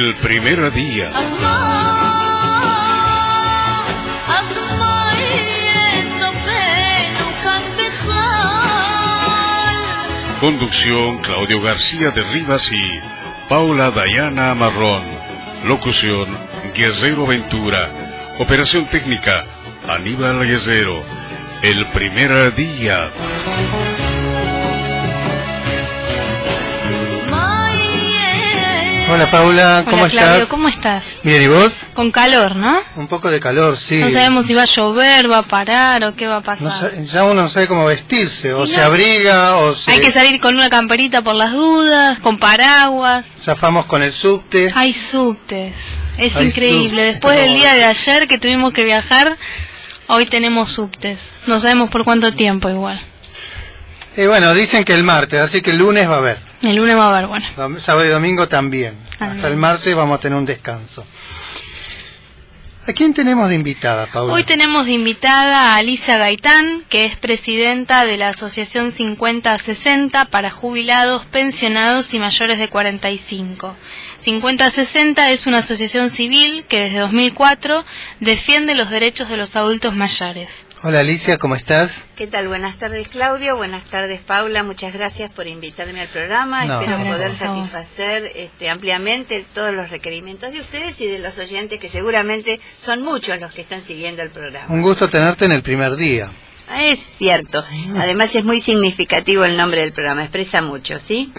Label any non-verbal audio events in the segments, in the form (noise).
El primer día. Conducción Claudio García de Rivas y Paula Dayana Marrón. Locución Guerrero Ventura. Operación técnica Aníbal Guerrero. El primer día. Hola Paula, ¿cómo Hola, Claudio, estás? ¿cómo estás? Bien, ¿y vos? Con calor, ¿no? Un poco de calor, sí. No sabemos si va a llover, va a parar o qué va a pasar. No ya uno no sabe cómo vestirse, o se abriga, o se... Hay que salir con una camperita por las dudas, con paraguas. Zafamos con el subte. Hay subtes. Es Hay increíble. subtes. Después del día de ayer que tuvimos que viajar, hoy tenemos subtes. No sabemos por cuánto tiempo igual. Y bueno, dicen que el martes, así que el lunes va a haber. El lunes va a haber, bueno. Sábado y domingo también. Ah, Hasta el martes vamos a tener un descanso. ¿A quién tenemos de invitada, Paula? Hoy tenemos de invitada a Alicia Gaitán, que es presidenta de la Asociación 5060 para jubilados, pensionados y mayores de 45. 5060 es una asociación civil que desde 2004 defiende los derechos de los adultos mayores. Hola Alicia, ¿cómo estás? ¿Qué tal? Buenas tardes, Claudio. Buenas tardes, Paula. Muchas gracias por invitarme al programa. No. Espero Gracias poder satisfacer este, ampliamente todos los requerimientos de ustedes y de los oyentes, que seguramente son muchos los que están siguiendo el programa. Un gusto tenerte en el primer día. Ah, Es cierto. Además es muy significativo el nombre del programa. Expresa mucho, ¿sí?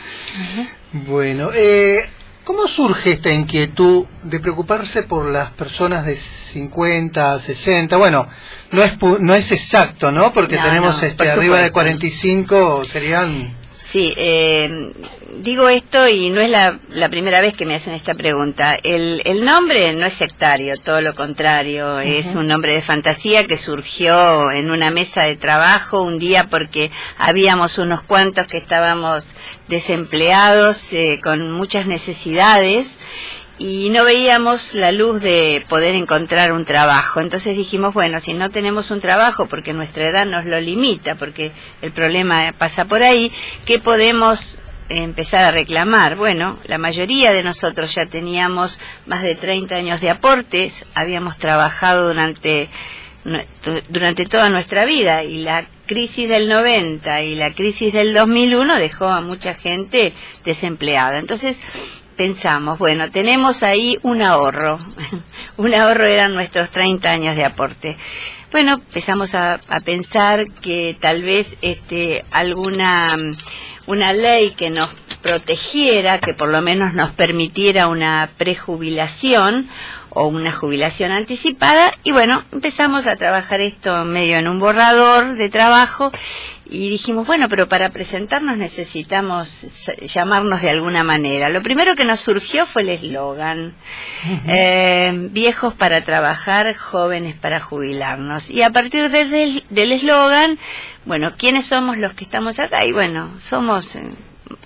Bueno, eh, ¿cómo surge esta inquietud de preocuparse por las personas de 50, 60? Bueno, no es pu- no es exacto, ¿no? Porque No, tenemos no, este por arriba de supuesto. 45 serían Sí, eh, digo esto y no es la, la primera vez que me hacen esta pregunta. El, el nombre no es sectario, todo lo contrario, es un nombre de fantasía que surgió en una mesa de trabajo un día porque habíamos unos cuantos que estábamos desempleados eh, con muchas necesidades y no veíamos la luz de poder encontrar un trabajo. Entonces dijimos, bueno, si no tenemos un trabajo porque nuestra edad nos lo limita, porque el problema pasa por ahí, ¿qué podemos empezar a reclamar? Bueno, la mayoría de nosotros ya teníamos más de 30 años de aportes, habíamos trabajado durante durante toda nuestra vida y la crisis del 90 y la crisis del 2001 dejó a mucha gente desempleada. Entonces pensamos, bueno, tenemos ahí un ahorro. (laughs) un ahorro eran nuestros 30 años de aporte. Bueno, empezamos a, pensar que tal vez este, alguna una ley que nos protegiera, que por lo menos nos permitiera una prejubilación o una jubilación anticipada y bueno, empezamos a trabajar esto medio en un borrador de trabajo y dijimos, bueno, pero para presentarnos necesitamos llamarnos de alguna manera. Lo primero que nos surgió fue el eslogan, eh, viejos para trabajar, jóvenes para jubilarnos. Y a partir del del eslogan, bueno, ¿quiénes somos los que estamos acá? Y bueno, somos eh,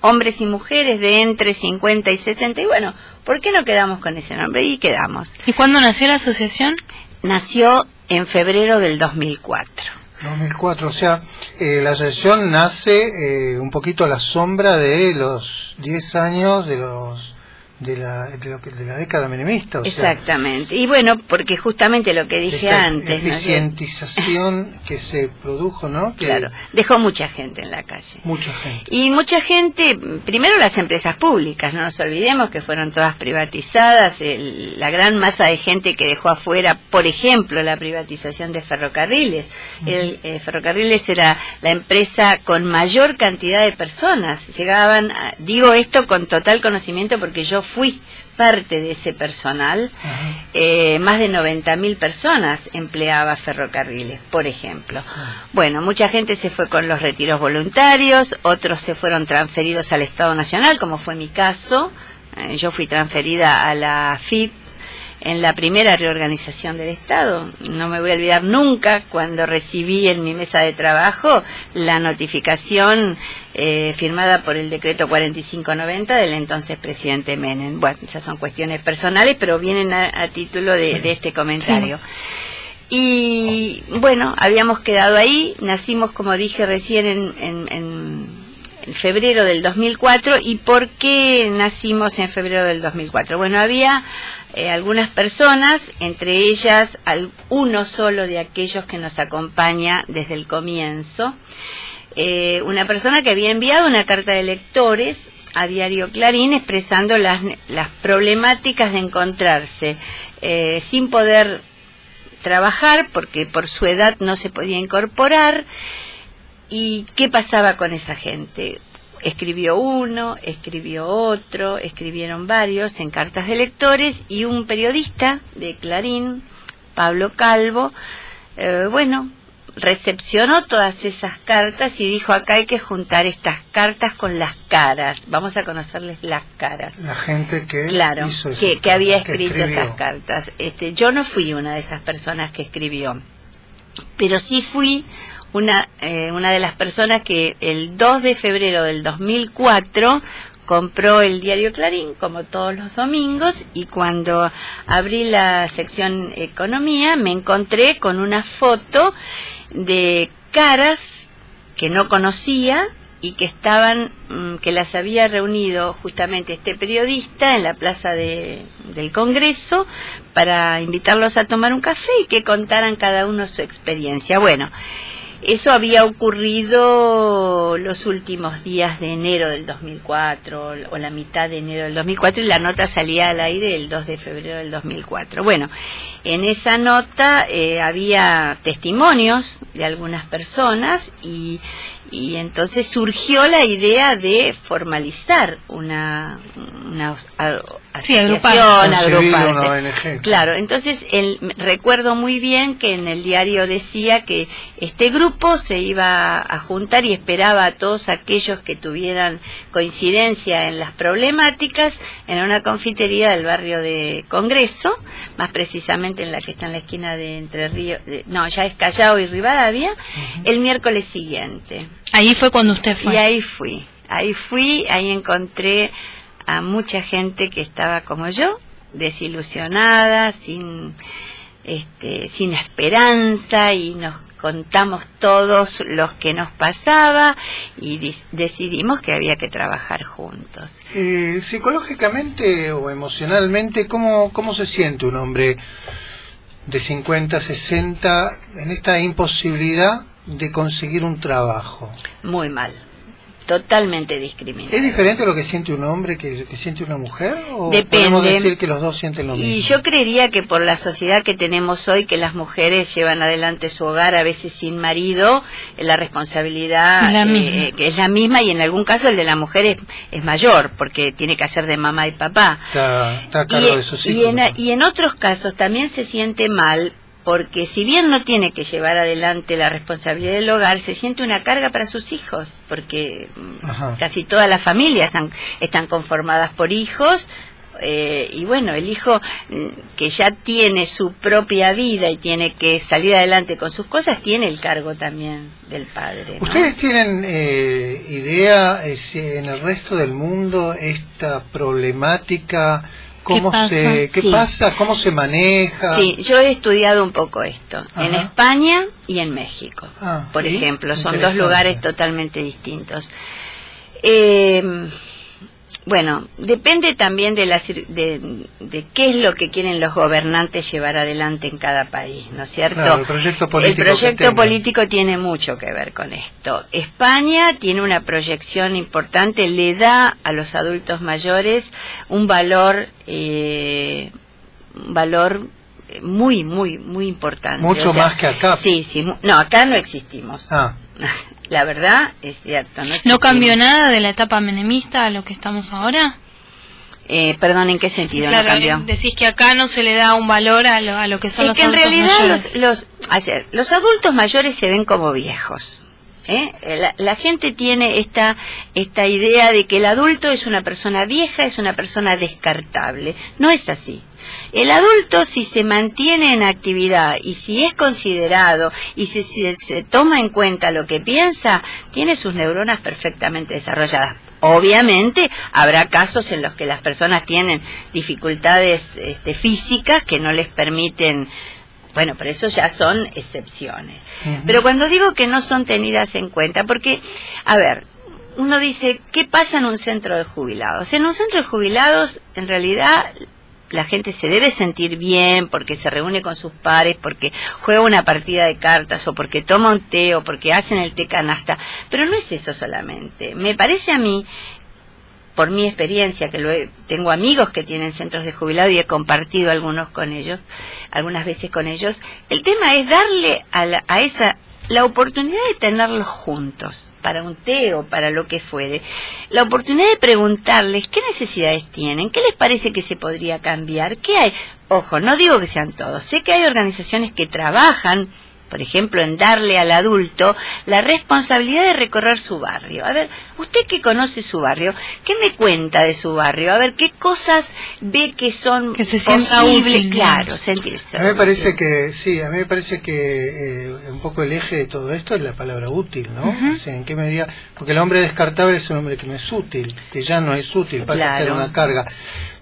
hombres y mujeres de entre 50 y 60 y bueno, ¿por qué no quedamos con ese nombre? Y quedamos. ¿Y cuándo nació la asociación? Nació en febrero del 2004. 2004, o sea, eh, la asociación nace eh, un poquito a la sombra de los 10 años de los de la, de lo que- de la década menemista, o sea, Exactamente. Y bueno, porque justamente lo que dije esta antes, ¿no? eficientización que se produjo, ¿no? Que claro, dejó mucha gente en la calle. Mucha gente. Y mucha gente, primero las empresas públicas, no nos olvidemos que fueron todas privatizadas, el- la gran masa de gente que dejó afuera, por ejemplo, la privatización de ferrocarriles. El eh, ferrocarriles era la empresa con mayor cantidad de personas. Llegaban, a- digo esto con total conocimiento porque yo fui parte de ese personal. Eh, más de 90.000 personas empleaba ferrocarriles, por ejemplo. Bueno, mucha gente se fue con los retiros voluntarios, otros se fueron transferidos al Estado Nacional, como fue mi caso. Eh, yo fui transferida a la FIP en la primera reorganización del Estado. No me voy a olvidar nunca cuando recibí en mi mesa de trabajo la notificación eh, firmada por el decreto 4590 del entonces presidente Menem. Bueno, esas son cuestiones personales, pero vienen a, a título de, de este comentario. Y bueno, habíamos quedado ahí, nacimos, como dije recién, en, en- en- en febrero del 2004 y por qué nacimos en febrero del 2004. Bueno, había eh, algunas personas, entre ellas uno solo de aquellos que nos acompaña desde el comienzo, eh, una persona que había enviado una carta de lectores a Diario Clarín expresando las, las problemáticas de encontrarse eh, sin poder trabajar porque por su edad no se podía incorporar. ¿Y qué pasaba con esa gente? Escribió uno, escribió otro, escribieron varios en cartas de lectores y un periodista de Clarín, Pablo Calvo, eh, bueno, recepcionó todas esas cartas y dijo acá hay que juntar estas cartas con las caras. Vamos a conocerles las caras la gente que claro que, había escrito esas cartas. Este yo no fui una de esas personas que escribió pero sí fui una eh, una de las personas que el 2 de febrero del 2004 compró el diario Clarín como todos los domingos y cuando abrí la sección economía me encontré con una foto de caras que no conocía y que estaban, mm, que las había reunido justamente este periodista en la plaza de, del Congreso para invitarlos a tomar un café y que contaran cada uno su experiencia. Bueno, eso había ocurrido los últimos días de enero del 2004 o la mitad de enero del 2004 y la nota salía al aire el 2 de febrero del 2004. Bueno, en esa nota eh, había testimonios de algunas personas y, y entonces surgió la idea de formalizar una, una asociación, agruparse. Claro, entonces el, recuerdo muy bien que en el diario decía que este grupo se iba a juntar y esperaba a todos aquellos que tuvieran coincidencia en las problemáticas en una confitería del barrio de Congreso, más precisamente en la que está en la esquina de Entre Ríos, no, ya es Callao y Rivadavia, el miércoles siguiente. Ahí fue cuando usted fue. Y ahí fui, ahí fui, ahí encontré a mucha gente que estaba como yo, desilusionada, sin, este, sin esperanza y nos contamos todos los que nos pasaba y decidimos que había que trabajar juntos. Eh, psicológicamente o emocionalmente, ¿cómo, ¿cómo se siente un hombre de 50, 60 en esta imposibilidad de conseguir un trabajo? Muy mal totalmente discriminado. ¿Es diferente lo que siente un hombre que, que siente una mujer? ¿O Depende. podemos decir que los dos sienten lo mismo? Y yo creería que por la sociedad que tenemos hoy, que las mujeres llevan adelante su hogar a veces sin marido, la responsabilidad eh, que es la misma y en algún caso el de la mujer es, es mayor, porque tiene que hacer de mamá y papá. Está, está de sus y, en, y en otros casos también se siente mal porque si bien no tiene que llevar adelante la responsabilidad del hogar, se siente una carga para sus hijos, porque mm, casi todas las familias están conformadas por hijos, eh, y bueno, el hijo mm, que ya tiene su propia vida y tiene que salir adelante con sus cosas, tiene el cargo también del padre. ¿Ustedes tienen eh, idea eh, si en el resto del mundo esta problemática cómo ¿Qué se qué pasa, cómo se maneja. Sí, yo he estudiado un poco esto en España y en México, ah, por ejemplo, son dos lugares totalmente distintos. Eh, bueno, depende también de, la, de, de, qué es lo que quieren los gobernantes llevar adelante en cada país, ¿no es cierto? el proyecto político, el proyecto político tiene mucho que ver con esto. España tiene una proyección importante, le da a los adultos mayores un valor, eh, un valor muy, muy, muy importante. Mucho más que acá. Sí, sí. No, acá no existimos. Ah. (laughs) La verdad es cierto. ¿No, cambió nada de la etapa menemista a lo que estamos ahora? Eh, perdón, ¿en qué sentido no cambió? Decís que acá no se le da un valor a lo, a lo que son los que adultos en realidad mayores. Los, los, los adultos mayores se ven como viejos. ¿eh? La, la, gente tiene esta, esta idea de que el adulto es una persona vieja, es una persona descartable. No es así. El adulto, si se mantiene en actividad y si es considerado y si, se toma en cuenta lo que piensa, tiene sus neuronas perfectamente desarrolladas. Obviamente habrá casos en los que las personas tienen dificultades este, físicas que no les permiten bueno, pero eso ya son excepciones. Pero cuando digo que no son tenidas en cuenta, porque, a ver, uno dice, ¿qué pasa en un centro de jubilados? En un centro de jubilados, en realidad, la gente se debe sentir bien porque se reúne con sus pares, porque juega una partida de cartas o porque toma un té o porque hacen el té canasta. Pero no es eso solamente. Me parece a mí por mi experiencia, que lo tengo amigos que tienen centros de jubilado y he compartido algunos con ellos, algunas veces con ellos, el tema es darle a, a esa la oportunidad de tenerlos juntos, para un té o para lo que fuere, la oportunidad de preguntarles qué necesidades tienen, qué les parece que se podría cambiar, qué hay. Ojo, no digo que sean todos, sé que hay organizaciones que trabajan por ejemplo, en darle al adulto la responsabilidad de recorrer su barrio. A ver, usted que conoce su barrio, ¿qué me cuenta de su barrio? A ver, ¿qué cosas ve que son que se posibles? claro, sentirse. A mí me parece que, sí, a mí me parece que eh, un poco el eje de todo esto es la palabra útil, ¿no? o sea, ¿en qué medida? Porque el hombre descartable es un hombre que no es útil, que ya no es útil, pasa a ser una carga.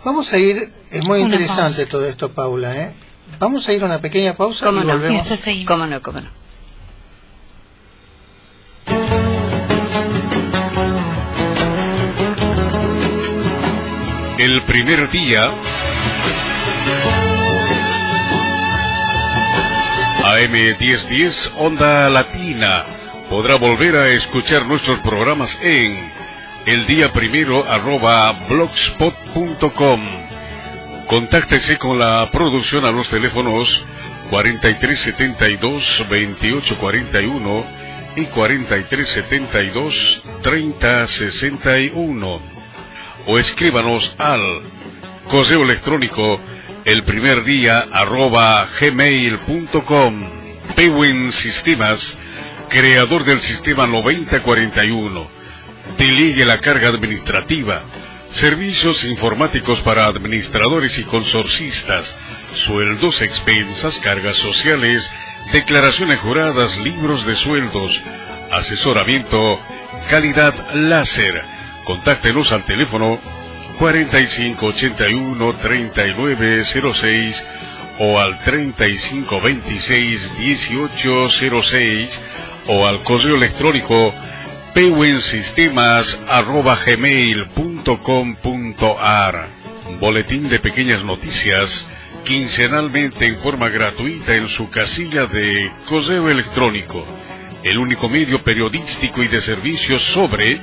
Vamos a ir, es muy interesante todo esto, Paula, ¿eh? Vamos a ir a una pequeña pausa y volvemos. (laughs) ¿Cómo no? ¿Cómo no? El primer día AM1010 Onda Latina podrá volver a escuchar nuestros programas en el día primero arroba blogspot.com Contáctese con la producción a los teléfonos 4372-2841 y 4372-3061 o escríbanos al correo electrónico el primer día arroba gmail.com Pewin Sistemas, creador del sistema 9041. Delegue la carga administrativa Servicios informáticos para administradores y consorcistas, sueldos, expensas, cargas sociales, declaraciones juradas, libros de sueldos, asesoramiento, calidad láser. Contáctenos al teléfono 4581-3906 o al 3526-1806 o al correo electrónico pewensistemas.gmail.com.ar Boletín de pequeñas noticias, quincenalmente en forma gratuita en su casilla de correo electrónico. El único medio periodístico y de servicios sobre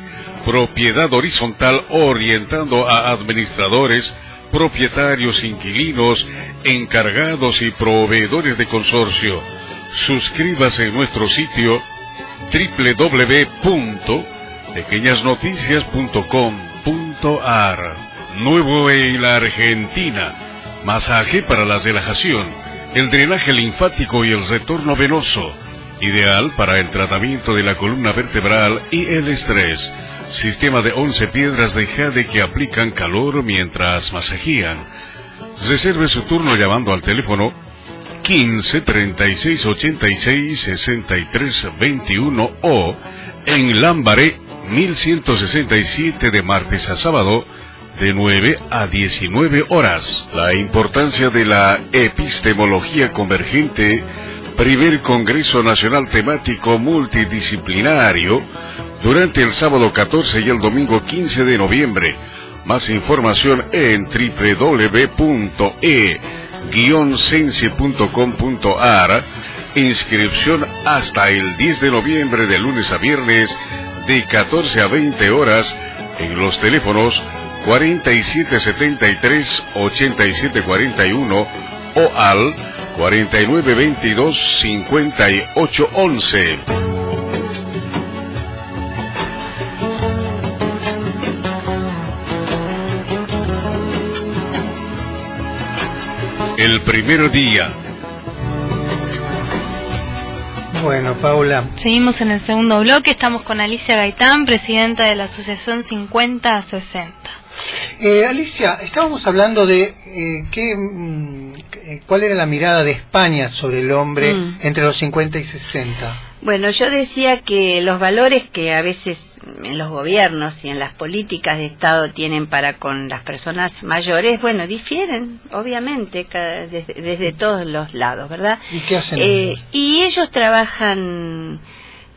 propiedad horizontal orientando a administradores, propietarios, inquilinos, encargados y proveedores de consorcio. Suscríbase en nuestro sitio www.pequeñasnoticias.com.ar Nuevo en la Argentina. Masaje para la relajación, el drenaje linfático y el retorno venoso. Ideal para el tratamiento de la columna vertebral y el estrés. Sistema de 11 piedras de jade que aplican calor mientras masajían. Reserve su turno llamando al teléfono 15 36 86 63 21 o en Lambaré 1167 de martes a sábado de 9 a 19 horas. La importancia de la epistemología convergente, primer Congreso Nacional Temático Multidisciplinario, durante el sábado 14 y el domingo 15 de noviembre. Más información en www.e sense.com.ar Inscripción hasta el 10 de noviembre de lunes a viernes de 14 a 20 horas en los teléfonos 4773-8741 o al 4922-5811. El primer día. Bueno, Paula. Seguimos en el segundo bloque. Estamos con Alicia Gaitán, presidenta de la Asociación 5060. Eh, Alicia, estábamos hablando de eh, qué, mm, eh, cuál era la mirada de España sobre el hombre mm. entre los 50 y 60. Bueno, yo decía que los valores que a veces en los gobiernos y en las políticas de Estado tienen para con las personas mayores, bueno, difieren, obviamente, desde, todos los lados, ¿verdad? ¿Y qué hacen? Eh, y ellos trabajan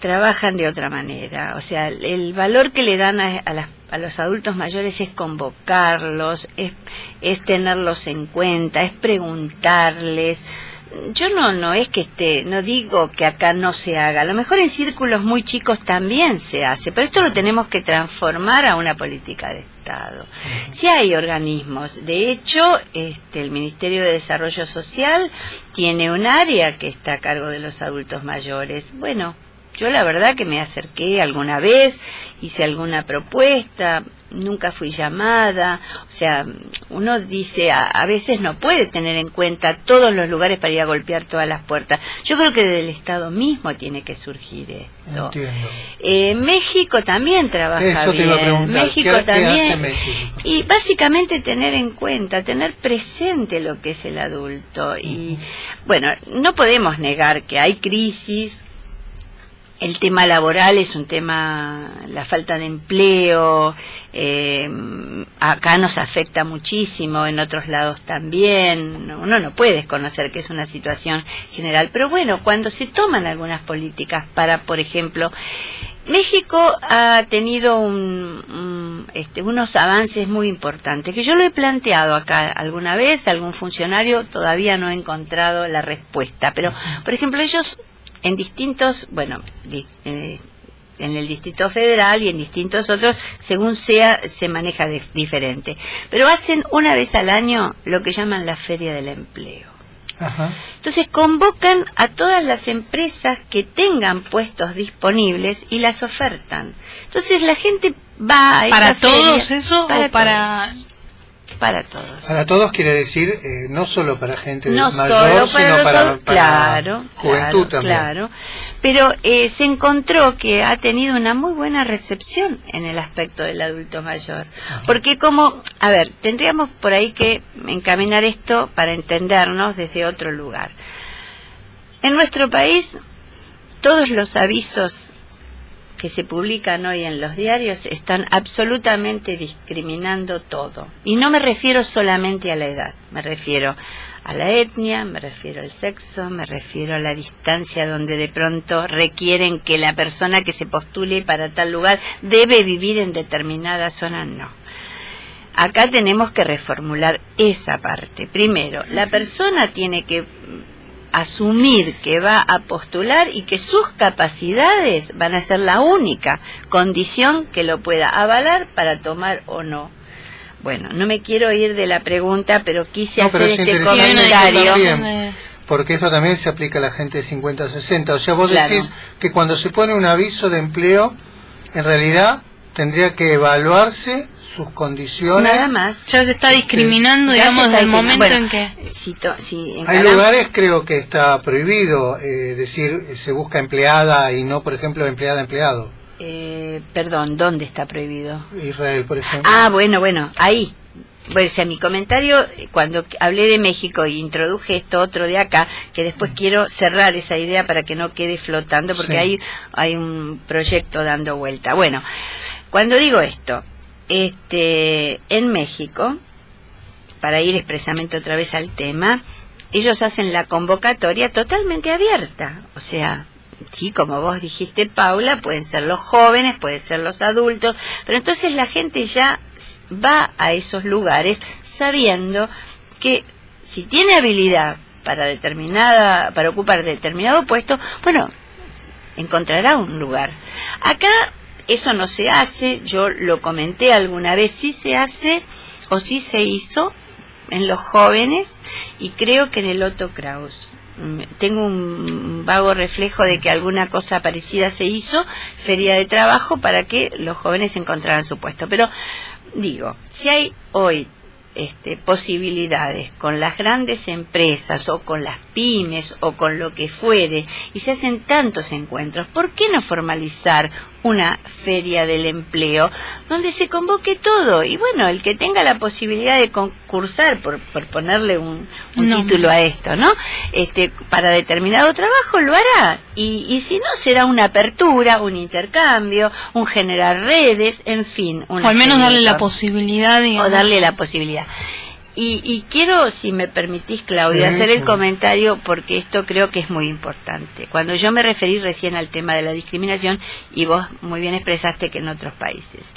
trabajan de otra manera. O sea, el valor que le dan a, a, los adultos mayores es convocarlos, es, es tenerlos en cuenta, es preguntarles yo no no es que esté no digo que acá no se haga. A lo mejor en círculos muy chicos también se hace pero esto lo tenemos que transformar a una política de estado. Si hay organismos. De hecho este el Ministerio de Desarrollo Social tiene un área que está a cargo de los adultos mayores. Bueno yo la verdad que me acerqué alguna vez hice alguna propuesta nunca fui llamada, o sea, uno dice, a, veces no puede tener en cuenta todos los lugares para ir a golpear todas las puertas. Yo creo que del Estado mismo tiene que surgir esto. Entiendo. Eh, México también trabaja Eso bien. Te iba a México también. Y básicamente tener en cuenta, tener presente lo que es el adulto. Y bueno, no podemos negar que hay crisis, el tema laboral es un tema, la falta de empleo, eh, acá nos afecta muchísimo, en otros lados también, uno no puede desconocer que es una situación general, pero bueno, cuando se toman algunas políticas para, por ejemplo, México ha tenido un, este, unos avances muy importantes, que yo lo he planteado acá alguna vez, algún funcionario todavía no ha encontrado la respuesta, pero, por ejemplo, ellos en distintos, bueno, eh, en el Distrito Federal y en distintos otros, según sea, se maneja diferente. Pero hacen una vez al año lo que llaman la Feria del Empleo. Entonces convocan a todas las empresas que tengan puestos disponibles y las ofertan. Entonces la gente va a ¿Para todos eso o para para todos. Para todos quiere decir eh, no solo para gente no mayor, sino para, claro, juventud también. Claro, pero eh, se encontró que ha tenido una muy buena recepción en el aspecto del adulto mayor. Porque como, a ver, tendríamos por ahí que encaminar esto para entendernos desde otro lugar. En nuestro país, todos los avisos que se publican hoy en los diarios están absolutamente discriminando todo. Y no me refiero solamente a la edad, me refiero a la etnia, me refiero al sexo, me refiero a la distancia donde de pronto requieren que la persona que se postule para tal lugar debe vivir en determinada zona, no. Acá tenemos que reformular esa parte. Primero, la persona tiene que asumir que va a postular y que sus capacidades van a ser la única condición que lo pueda avalar para tomar o no. Bueno, no me quiero ir de la pregunta, pero quise hacer este comentario. porque eso también se aplica a la gente de 50 60. O sea, vos decís que cuando se pone un aviso de empleo, en realidad tendría que evaluarse sus condiciones. Nada más. Ya se está discriminando, digamos, desde el momento en que... Hay lugares, creo que está prohibido eh, decir se busca empleada y no, por ejemplo, empleada-empleado. Eh, perdón, ¿dónde está prohibido? Israel, por ejemplo. Ah, bueno, bueno, ahí. Bueno, o sea, mi comentario, cuando hablé de México y introduje esto otro de acá, que después mm. quiero cerrar esa idea para que no quede flotando, porque hay, hay un proyecto dando vuelta. Bueno, cuando digo esto, este, en México, para ir expresamente otra vez al tema, ellos hacen la convocatoria totalmente abierta. O sea, sí, como vos dijiste, Paula, pueden ser los jóvenes, pueden ser los adultos, pero entonces la gente ya va a esos lugares sabiendo que si tiene habilidad para determinada, para ocupar determinado puesto, bueno, encontrará un lugar. Acá eso no se hace, yo lo comenté alguna vez, sí se hace o sí se hizo en los jóvenes y creo que en el Otto Kraus. Mm, tengo un vago reflejo de que alguna cosa parecida se hizo, feria de trabajo, para que los jóvenes encontraran su puesto. Pero digo, si hay hoy este, posibilidades con las grandes empresas o con las pymes o con lo que fuere y se hacen tantos encuentros, ¿por qué no formalizar una feria del empleo donde se convoque todo y bueno, el que tenga la posibilidad de concursar, por, por ponerle un, título a esto, ¿no? Este, para determinado trabajo lo hará y, y si no será una apertura, un intercambio, un generar redes, en fin. o al menos darle la posibilidad. O darle la posibilidad. Y, y quiero, si me permitís, Claudia, hacer el comentario porque esto creo que es muy importante. Cuando yo me referí recién al tema de la discriminación y vos muy bien expresaste que en otros países.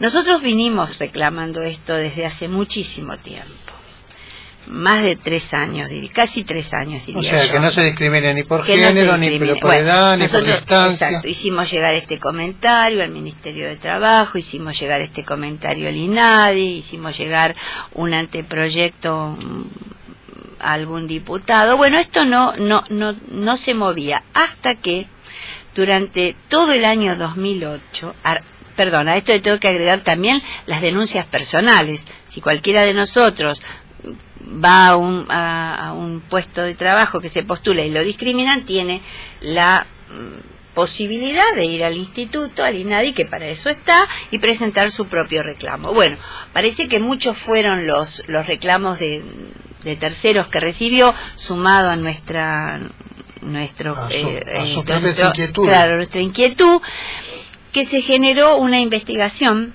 Nosotros vinimos reclamando esto desde hace muchísimo tiempo. Más de tres años, diría, casi tres años, diría O sea, yo que no se discrimine ni por que no género, ni por Bueno, edad, ni por distancia. Exacto, hicimos llegar este comentario al Ministerio de Trabajo, hicimos llegar este comentario al INADI, hicimos llegar un anteproyecto mm, a algún diputado. Bueno, esto no, no, no, no se movía hasta que durante todo el año 2008, ar- perdón, a esto le tengo que agregar también las denuncias personales. Si cualquiera de nosotros va a un, a, a un puesto de trabajo que se postula y lo discriminan, tiene la mm, posibilidad de ir al instituto, al INADI, que para eso está, y presentar su propio reclamo. Bueno, parece que muchos fueron los, los reclamos de, de terceros que recibió, sumado a nuestra nuestro A su- eh, a eh, nuestro- claro, nuestra inquietud que se generó una investigación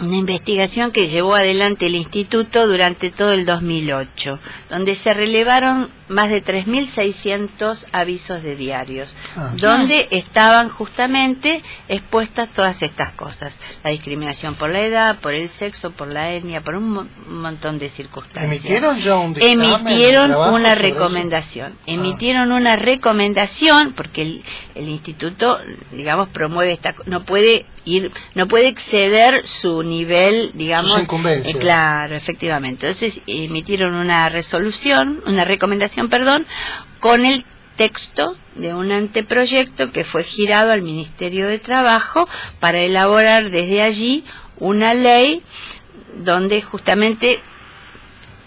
una investigación que llevó adelante el instituto durante todo el 2008, donde se relevaron más de 3.600 avisos de diarios, Ah. donde estaban justamente expuestas todas estas cosas, la discriminación por la edad, por el sexo, por la etnia, por un mo- un montón de circunstancias. ¿Emitieron ya un dictamen, Emitieron una recomendación. Ah. Emitieron una recomendación porque el, el instituto, digamos, promueve esta, no puede ir, no puede exceder su nivel, digamos, eh, claro, efectivamente. Entonces emitieron una resolución, una recomendación, perdón, con el texto de un anteproyecto que fue girado al Ministerio de Trabajo para elaborar desde allí una ley donde justamente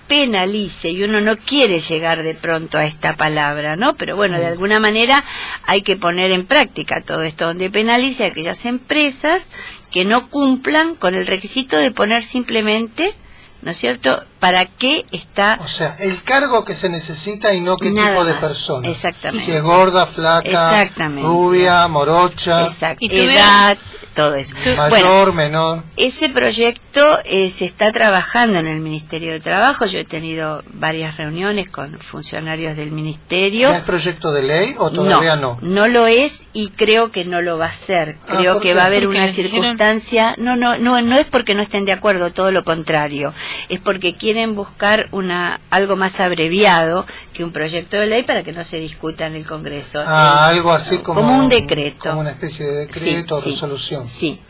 penalice y uno no quiere llegar de pronto a esta palabra, ¿no? Pero bueno, de alguna manera hay que poner en práctica todo esto, donde penalice a aquellas empresas que no cumplan con el requisito de poner simplemente, ¿no es cierto?, para qué está O sea, el cargo que se necesita y no qué Nada tipo de más. persona. Exactamente. Si es gorda, flaca, rubia, morocha, exacto, Y tuvieron- edad, todo eso. mayor, Bueno, menor. Ese proyecto eh, se está trabajando en el Ministerio de Trabajo. Yo he tenido varias reuniones con funcionarios del Ministerio. ¿Ya es proyecto de ley o todavía no? no lo es y creo que no lo va a ser. Ah, Creo ¿por que va a haber una circunstancia. No, no, no, no es porque no estén de acuerdo, todo lo contrario. Es porque quieren buscar una algo más abreviado que un proyecto de ley para que no se discuta en el Congreso. Ah, El- algo así como, un decreto. Como una especie de decreto o sí, resolución. Sí.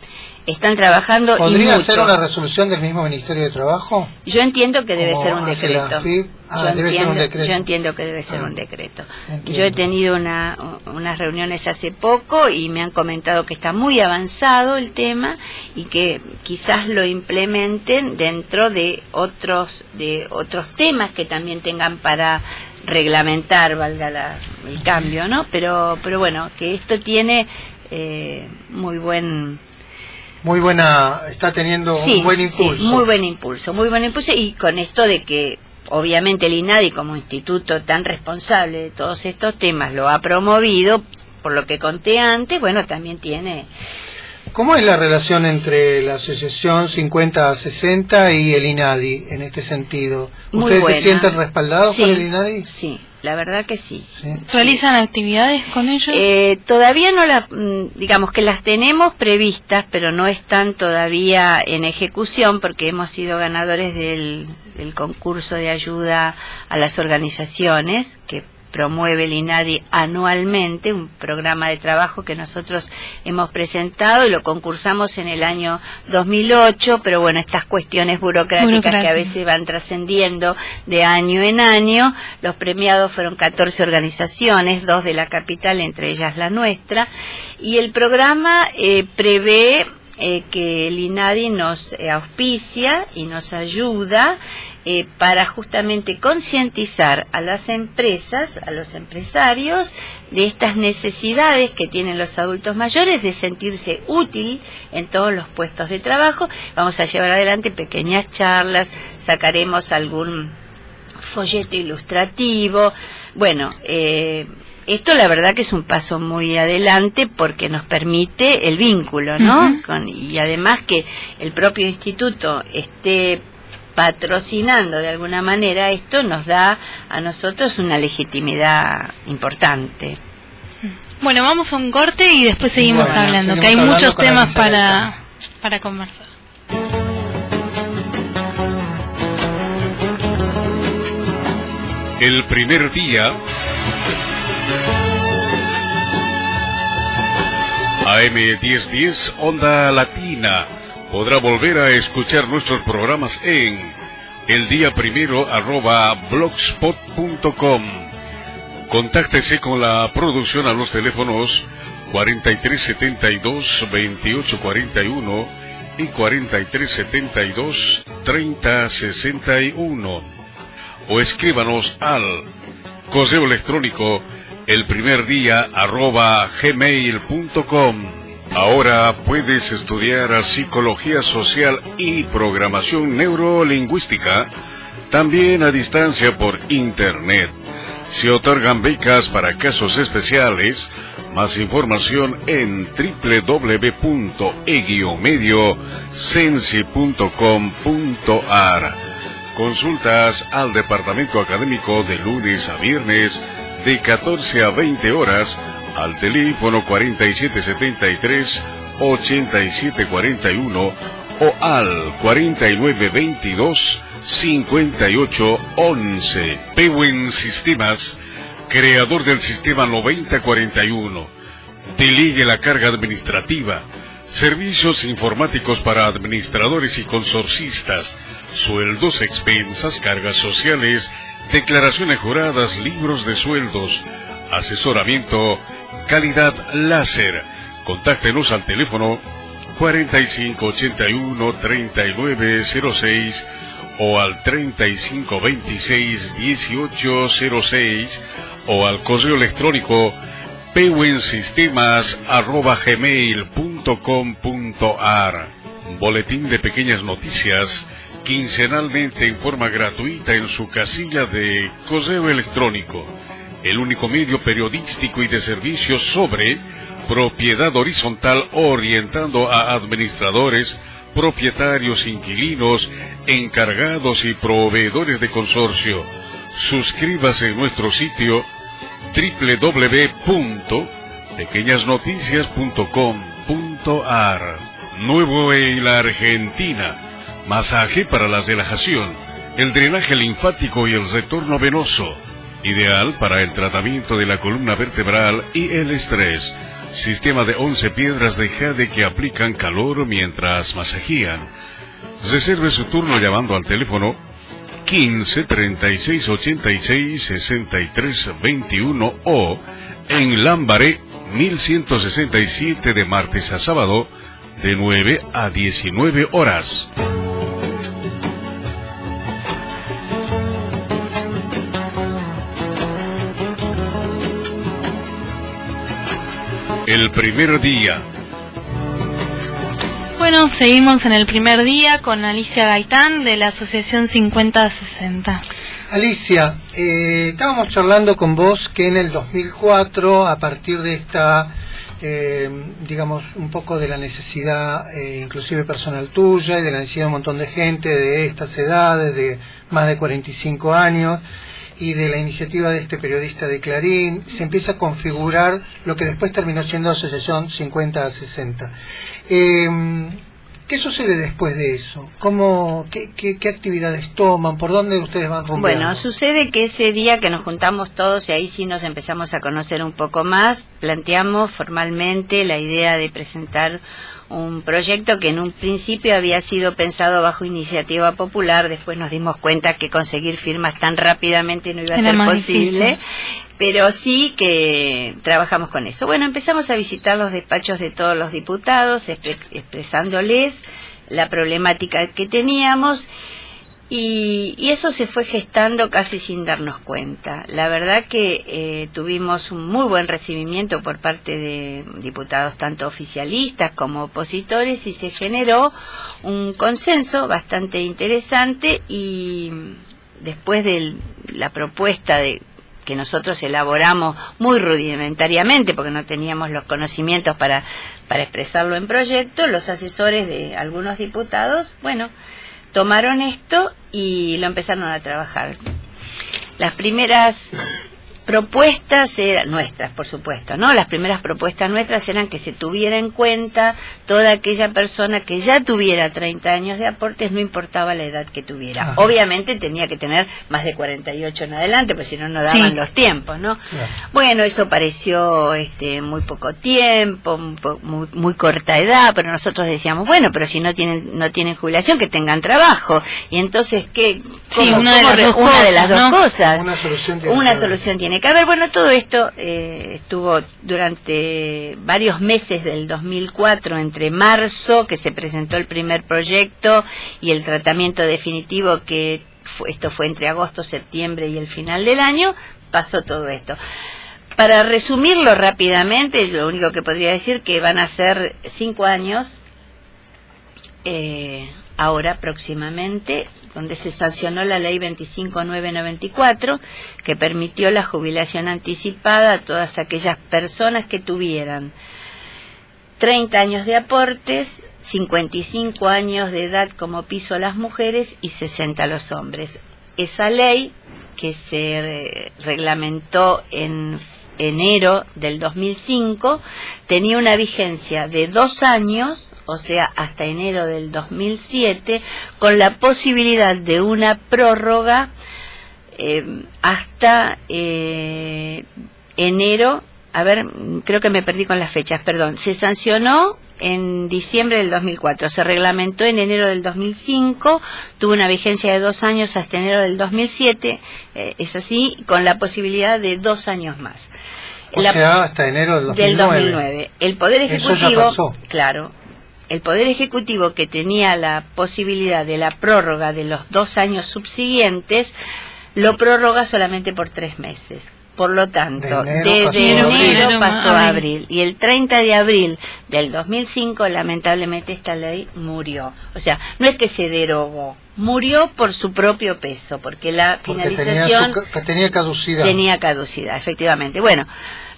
Están trabajando y ¿Podría mucho. ser una resolución del mismo Ministerio de Trabajo? Yo entiendo que debe ¿Cómo ser un decreto. Ah, yo, debe ser entiendo, un decreto. yo entiendo que debe ser Ah, un decreto. entiendo. Yo he tenido una, unas reuniones hace poco y me han comentado que está muy avanzado el tema y que quizás lo implementen dentro de otros de otros temas que también tengan para reglamentar, valga la- el cambio, ¿no? Pero pero bueno, que esto tiene eh, muy buen Muy buena, está teniendo un buen sí, impulso. muy buen impulso, muy buen impulso y con esto de que obviamente el INADI como instituto tan responsable de todos estos temas lo ha promovido, por lo que conté antes, bueno, también tiene ¿Cómo es la relación entre la Asociación 50-60 y el INADI en este sentido? ¿Ustedes se sienten respaldados Sí, por el INADI? Sí, la verdad que sí. Sí. ¿Realizan actividades con ellos? Eh, todavía no las, mm, digamos que las tenemos previstas, pero no están todavía en ejecución porque hemos sido ganadores del, del concurso de ayuda a las organizaciones que promueve el INADI anualmente, un programa de trabajo que nosotros hemos presentado y lo concursamos en el año 2008, pero bueno, estas cuestiones burocráticas que a veces van trascendiendo de año en año. Los premiados fueron 14 organizaciones, dos de la capital, entre ellas la nuestra, y el programa eh, prevé eh, que el INADI nos eh, auspicia y nos ayuda eh, para justamente concientizar a las empresas, a los empresarios, de estas necesidades que tienen los adultos mayores de sentirse útil en todos los puestos de trabajo. Vamos a llevar adelante pequeñas charlas, sacaremos algún folleto ilustrativo. Bueno, eh, esto la verdad que es un paso muy adelante porque nos permite el vínculo, ¿no? Con- y además que el propio instituto esté patrocinando de alguna manera esto nos da a nosotros una legitimidad importante. Bueno, vamos a un corte y después seguimos hablando, que hay muchos temas para, para conversar. El primer día AM1010 Onda Latina podrá volver a escuchar nuestros programas en el día primero arroba blogspot.com. Contáctese con la producción a los teléfonos 4372 2841 y 4372 3061 o escríbanos al correo electrónico el primer día arroba. Ahora puedes estudiar psicología social y programación neurolingüística también a distancia por internet. Se otorgan becas para casos especiales. Más información en www.egiomedio.sensi.com.ar. Consultas al departamento académico de lunes a viernes de 14 a 20 horas al teléfono 4773-8741 o al 4922-5811. Pewin Sistemas, creador del sistema 9041. Delegue la carga administrativa. Servicios informáticos para administradores y consorcistas. Sueldos, expensas, cargas sociales declaraciones juradas, libros de sueldos, asesoramiento, calidad láser. Contáctenos al teléfono 4581-3906 o al 3526-1806 o al correo electrónico pewensistemas.gmail.com.ar Boletín de Pequeñas Noticias quincenalmente en forma gratuita en su casilla de correo electrónico, el único medio periodístico y de servicios sobre propiedad horizontal orientando a administradores, propietarios, inquilinos, encargados y proveedores de consorcio. Suscríbase en nuestro sitio www.pequeñasnoticias.com.ar. Nuevo en la Argentina Masaje para la relajación, el drenaje linfático y el retorno venoso. Ideal para el tratamiento de la columna vertebral y el estrés. Sistema de 11 piedras de jade que aplican calor mientras masajían. Reserve su turno llamando al teléfono 15 36 86 63 21 o en Lambaré 1167 de martes a sábado de 9 a 19 horas. El primer día. Bueno, seguimos en el primer día con Alicia Gaitán de la Asociación 5060. Alicia, eh, estábamos charlando con vos que en el 2004, a partir de esta, eh, digamos, un poco de la necesidad, eh, inclusive personal tuya, y de la necesidad de un montón de gente de estas edades, de más de 45 años, y de la iniciativa de este periodista de Clarín, se empieza a configurar lo que después terminó siendo Asociación 50 a 60. Em, ¿Qué sucede después de eso? ¿Cómo, qué, qué, actividades toman? ¿Por dónde ustedes van rumbeando? Bueno, sucede que ese día que nos juntamos todos y ahí sí nos empezamos a conocer un poco más, planteamos formalmente la idea de presentar un proyecto que en un principio había sido pensado bajo iniciativa popular, después nos dimos cuenta que conseguir firmas tan rápidamente no iba a ser posible, pero sí que trabajamos con eso. Bueno, empezamos a visitar los despachos de todos los diputados, expresándoles la problemática que teníamos y, eso se fue gestando casi sin darnos cuenta. La verdad que eh, tuvimos un muy buen recibimiento por parte de diputados tanto oficialistas como opositores y se generó un consenso bastante interesante y después de la propuesta de que nosotros elaboramos muy rudimentariamente porque no teníamos los conocimientos para, para expresarlo en proyecto, los asesores de algunos diputados, bueno, tomaron esto y lo empezaron a trabajar. Las primeras propuestas eran nuestras, por supuesto, ¿no? Las primeras propuestas nuestras eran que se tuviera en cuenta toda aquella persona que ya tuviera 30 años de aportes, no importaba la edad que tuviera. Obviamente tenía que tener más de 48 en adelante, porque si no, no daban los tiempos, ¿no? Bueno, eso pareció este, muy poco tiempo, muy, muy, corta edad, pero nosotros decíamos, bueno, pero si no tienen, no tienen jubilación, que tengan trabajo. Y entonces, ¿qué? Sí, una, de las, dos, una de las dos cosas. Una solución una solución tiene que haber. Bueno, todo esto eh, estuvo durante varios meses del 2004, entre marzo, que se presentó el primer proyecto, y el tratamiento definitivo, que esto fue entre agosto, septiembre y el final del año, pasó todo esto. Para resumirlo rápidamente, lo único que podría decir que van a ser cinco años, eh, ahora próximamente, donde se sancionó la ley 25994, que permitió la jubilación anticipada a todas aquellas personas que tuvieran 30 años de aportes, 55 años de edad como piso las mujeres y 60 los hombres. Esa ley que se reglamentó en enero del 2005, tenía una vigencia de dos años, o sea, hasta enero del 2007, con la posibilidad de una prórroga eh, hasta eh, enero a ver, creo que me perdí con las fechas, perdón. Se sancionó en diciembre del 2004, se reglamentó en enero del 2005, tuvo una vigencia de dos años hasta enero del 2007, eh, es así, con la posibilidad de dos años más. O sea, hasta enero del 2009. Del 2009. El Poder Ejecutivo, claro, el Poder Ejecutivo que tenía la posibilidad de la prórroga de los dos años subsiguientes, lo prorroga solamente por tres meses por lo tanto, desde enero, pasó a abril. Y el 30 de abril del 2005, lamentablemente, esta ley murió. O sea, no es que se derogó, murió por su propio peso, porque la finalización... Tenía, tenía caducidad. Tenía caducidad, efectivamente. Bueno,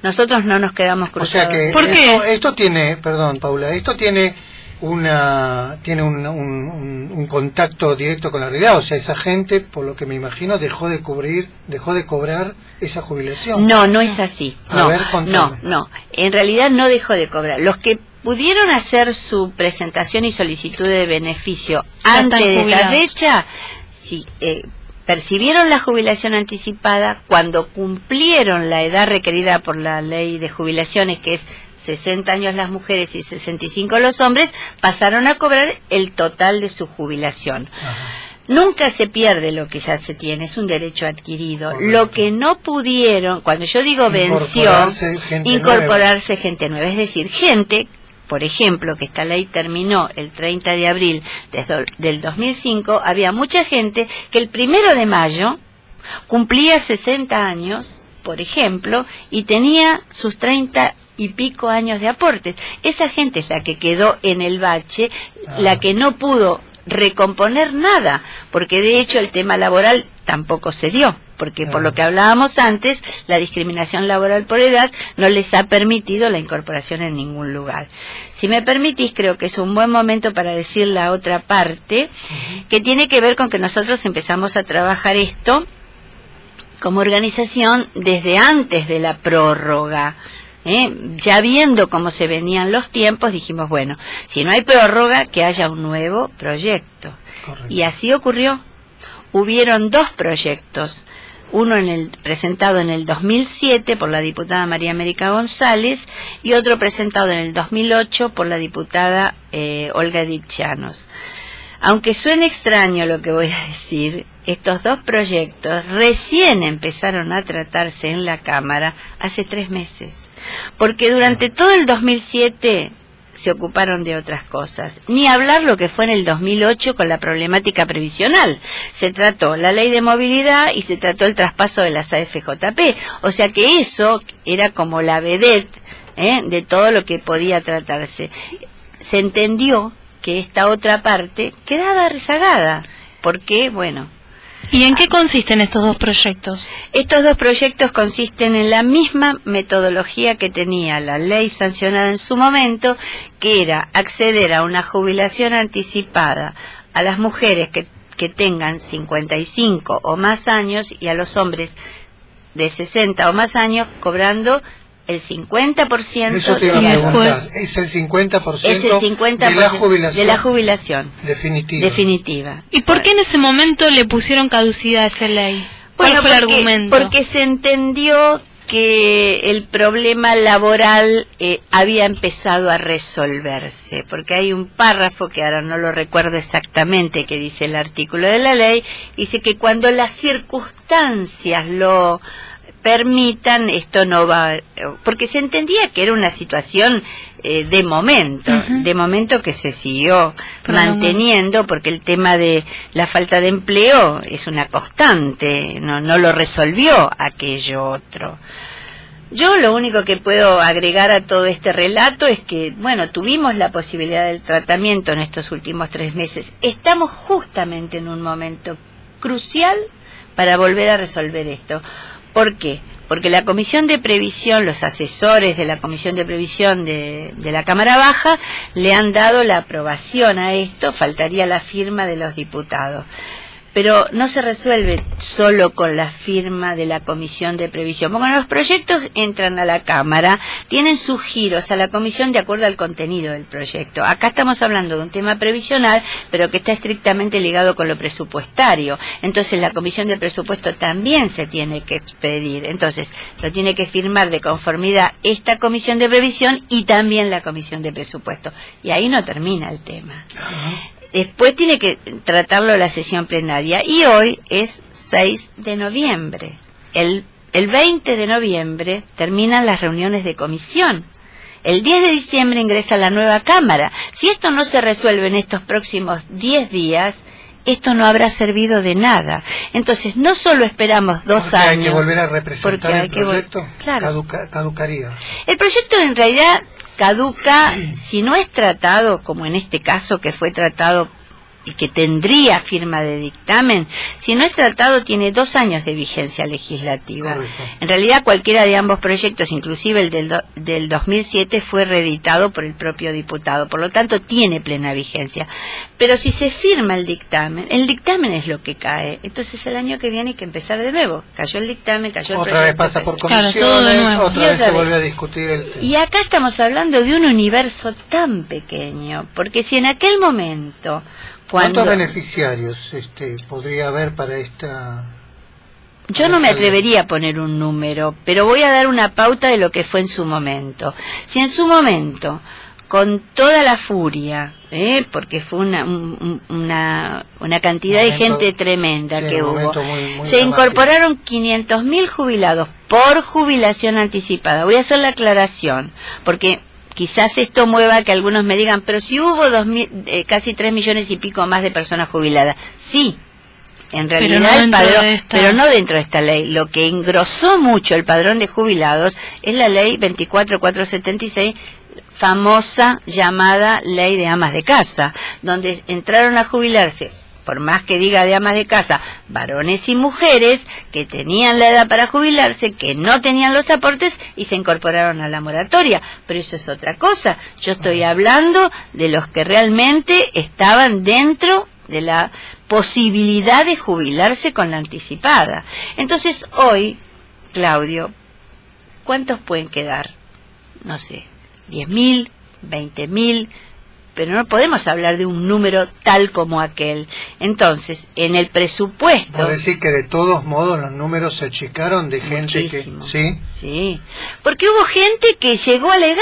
nosotros no nos quedamos cruzados. O sea que ¿Por esto, esto tiene, perdón Paula, esto tiene una tiene un, un, contacto directo con la realidad. O sea esa gente por lo que me imagino dejó de cubrir dejó de cobrar esa jubilación. No no es así. No no no. En realidad no dejó de cobrar. Los que pudieron hacer su presentación y solicitud de beneficio antes de esa fecha sí eh, percibieron la jubilación anticipada cuando cumplieron la edad requerida por la ley de jubilaciones que es 60 años las mujeres y 65 los hombres, pasaron a cobrar el total de su jubilación. Nunca se pierde lo que ya se tiene, es un derecho adquirido. Lo que no pudieron, cuando yo digo venció, incorporarse gente nueva, es decir, gente por ejemplo, que esta ley terminó el 30 de abril del 2005, había mucha gente que el primero de mayo cumplía 60 años, por ejemplo, y tenía sus 30 y pico años de aportes. Esa gente es la que quedó en el bache, la que no pudo recomponer nada, porque de hecho el tema laboral tampoco se dio, porque por lo que hablábamos antes, la discriminación laboral por edad no les ha permitido la incorporación en ningún lugar. Si me permitís, creo que es un buen momento para decir la otra parte, que tiene que ver con que nosotros empezamos a trabajar esto como organización desde antes de la prórroga. ¿Eh? ya viendo cómo se venían los tiempos, dijimos, bueno, si no hay prórroga, que haya un nuevo proyecto. Y así ocurrió. Hubieron dos proyectos, uno en el, presentado en el 2007 por la diputada María América González y otro presentado en el 2008 por la diputada eh, Olga Dichanos. Aunque suene extraño lo que voy a decir, estos dos proyectos recién empezaron a tratarse en la Cámara hace tres meses, porque durante todo el 2007 se ocuparon de otras cosas. Ni hablar lo que fue en el 2008 con la problemática previsional. Se trató la ley de movilidad y se trató el traspaso de las AFJP. O sea que eso era como la vedette ¿eh? de todo lo que podía tratarse. Se entendió que esta otra parte quedaba rezagada. Porque, bueno, ¿Y en qué consisten estos dos proyectos? Estos dos proyectos consisten en la misma metodología que tenía la ley sancionada en su momento, que era acceder a una jubilación anticipada a las mujeres que, que tengan 55 o más años y a los hombres de 60 o más años cobrando el 50% Eso te iba a de, preguntar. Es el 50%, es el 50% de la jubilación. de la jubilación definitiva. definitiva. ¿Y por qué en ese momento le pusieron caducidad a esa ley? ¿Cuál Bueno, fue el porque, argumento? porque se entendió que el problema laboral eh, había empezado a resolverse, porque hay un párrafo que ahora no lo recuerdo exactamente que dice el artículo de la ley, dice que cuando las circunstancias lo permitan, esto no va, porque se entendía que era una situación eh, de momento, de momento que se siguió manteniendo, porque el tema de la falta de empleo es una constante, no, no lo resolvió aquello otro. Yo lo único que puedo agregar a todo este relato es que, bueno, tuvimos la posibilidad del tratamiento en estos últimos tres meses. Estamos justamente en un momento crucial para volver a resolver esto. ¿Por qué? Porque la Comisión de Previsión, los asesores de la Comisión de Previsión de, de la Cámara Baja, le han dado la aprobación a esto, faltaría la firma de los diputados. Pero no se resuelve solo con la firma de la Comisión de Previsión. Porque los proyectos entran a la Cámara, tienen sus giros a la Comisión de acuerdo al contenido del proyecto. Acá estamos hablando de un tema previsional, pero que está estrictamente ligado con lo presupuestario. Entonces la Comisión de Presupuesto también se tiene que expedir. Entonces lo tiene que firmar de conformidad esta Comisión de Previsión y también la Comisión de Presupuesto. Y ahí no termina el tema. Después tiene que tratarlo la sesión plenaria y hoy es 6 de noviembre. El, el 20 de noviembre terminan las reuniones de comisión. El 10 de diciembre ingresa la nueva Cámara. Si esto no se resuelve en estos próximos 10 días, esto no habrá servido de nada. Entonces, no solo esperamos dos Porque años. hay que volver a representar el proyecto. Claro. Caduca- caducaría. El proyecto en realidad caduca si no es tratado, como en este caso que fue tratado y que tendría firma de dictamen, si no es tratado tiene dos años de vigencia legislativa. Correcto. En realidad cualquiera de ambos proyectos, inclusive el del, do- del 2007, fue reeditado por el propio diputado, por lo tanto tiene plena vigencia. Pero si se firma el dictamen, el dictamen es lo que cae, entonces el año que viene hay que empezar de nuevo. Cayó el dictamen, cayó el Otra vez pasa por Claro, comisiones, otra Y vez otra se vez. vuelve a discutir el tema. Y acá estamos hablando de un universo tan pequeño, porque si en aquel momento, ¿Cuántos beneficiarios este, podría haber para esta... yo no me atrevería a poner un número, pero voy a dar una pauta de lo que fue en su momento. Si en su momento, con toda la furia, ¿eh? porque fue una, un- un- una, una cantidad de gente tremenda sí, que hubo, momento muy- muy se incorporaron 500.000 jubilados por jubilación anticipada. Voy a hacer la aclaración, porque quizás esto mueva que algunos me digan, pero si hubo dos mil- eh, casi 3 millones y pico más de personas jubiladas. Sí, en Pero realidad no el padrón, de esta- pero no dentro de esta ley. Lo que engrosó mucho el padrón de jubilados es la ley 24476 famosa llamada ley de amas de casa, donde entraron a jubilarse por más que diga de amas de casa, varones y mujeres que tenían la edad para jubilarse, que no tenían los aportes y se incorporaron a la moratoria. Pero eso es otra cosa. Yo estoy hablando de los que realmente estaban dentro de la posibilidad de jubilarse con la anticipada. Entonces hoy, Claudio, ¿cuántos pueden quedar? No sé, 10.000, 20.000, pero no podemos hablar de un número tal como aquel. Entonces, en el presupuesto... Por decir que de todos modos los números se achicaron de gente que... ¿Sí? Sí, porque hubo gente que llegó a la edad,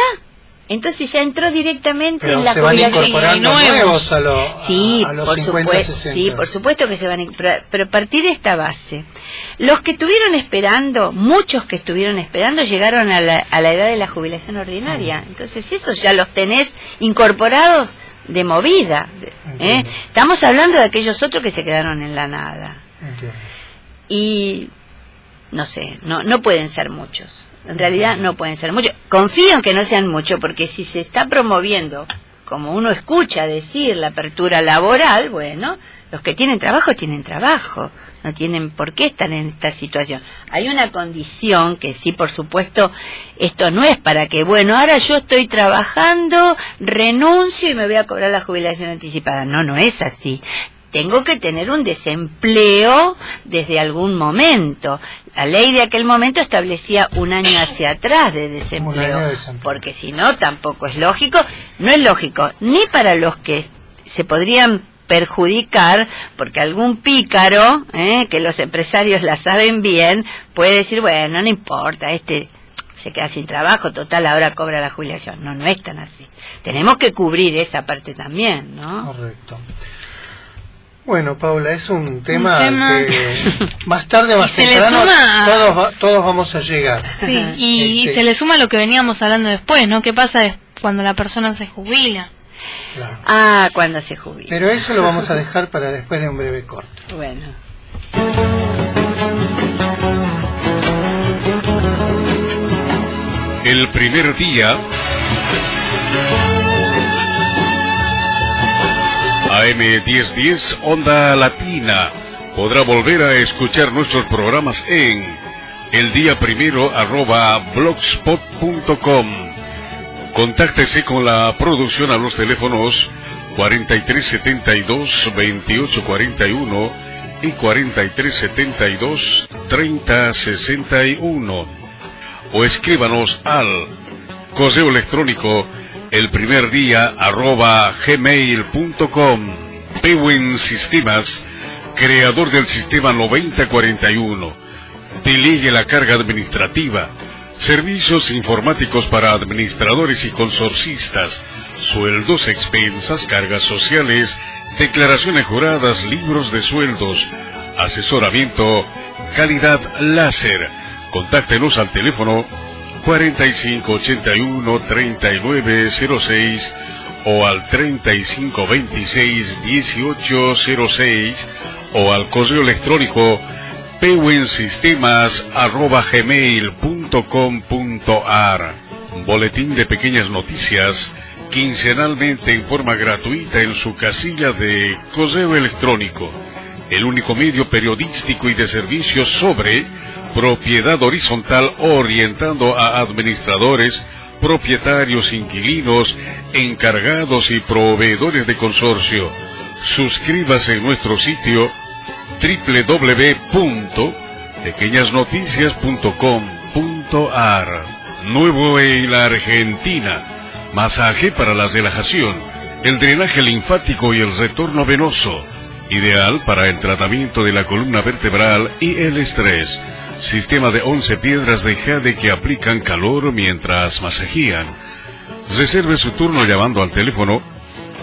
entonces ya entró directamente Pero en la se van jubilación. incorporando nuevos. nuevos a, lo- a- Sí, a los por 50, supuesto, 60. sí, por supuesto que se van a pero, pero a partir de esta base, los que estuvieron esperando, muchos que estuvieron esperando llegaron a la, a la edad de la jubilación ordinaria. Entonces, esos ya los tenés incorporados de movida. ¿eh? Estamos hablando de aquellos otros que se quedaron en la nada. Entiendo. Y no sé, no, no pueden ser muchos. En realidad no pueden ser muchos. Confío en que no sean muchos, porque si se está promoviendo como uno escucha decir la apertura laboral, bueno, los que tienen trabajo tienen trabajo, no tienen por qué estar en esta situación. Hay una condición que sí, por supuesto, esto no es para que, bueno, ahora yo estoy trabajando, renuncio y me voy a cobrar la jubilación anticipada. No, no es así tengo que tener un desempleo desde algún momento. La ley de aquel momento establecía un año hacia atrás de desempleo, porque si no tampoco es lógico, no es lógico ni para los que se podrían perjudicar, porque algún pícaro, ¿eh? que los empresarios la saben bien, puede decir, bueno, no importa, este se queda sin trabajo, total, ahora cobra la jubilación. No, no es tan así. Tenemos que cubrir esa parte también, ¿no? Correcto. Bueno, Paula, es un tema, que más tarde, (laughs) más temprano, todos, todos vamos a llegar. (laughs) Sí, y, este se le suma lo que veníamos hablando después, ¿no? ¿Qué pasa cuando la persona se jubila? Ah, cuando se jubila. Pero eso lo vamos a dejar para después de un breve corte. Bueno. El primer día AM1010 Onda Latina. Podrá volver a escuchar nuestros programas en el primero arroba blogspot.com. Contáctese con la producción a los teléfonos 4372 2841 y 4372 3061 o escríbanos al correo electrónico el primer día arroba gmail.com. Pewin Sistemas, creador del sistema 9041. Delegue la carga administrativa. Servicios informáticos para administradores y consorcistas. Sueldos, expensas, cargas sociales, declaraciones juradas, libros de sueldos, asesoramiento, calidad láser. Contáctenos al teléfono 4581 3906 o al 3526 1806 o al correo electrónico pewensistemas.gmail.com.ar Boletín de pequeñas noticias quincenalmente en forma gratuita en su casilla de correo electrónico, el único medio periodístico y de servicios sobre propiedad horizontal orientando a administradores, propietarios, inquilinos, encargados y proveedores de consorcio. Suscríbase en nuestro sitio www.pequeñasnoticias.com.ar. Nuevo en la Argentina. Masaje para la relajación, el drenaje linfático y el retorno venoso. Ideal para el tratamiento de la columna vertebral y el estrés sistema de 11 piedras de jade que aplican calor mientras masajían. Reserve su turno llamando al teléfono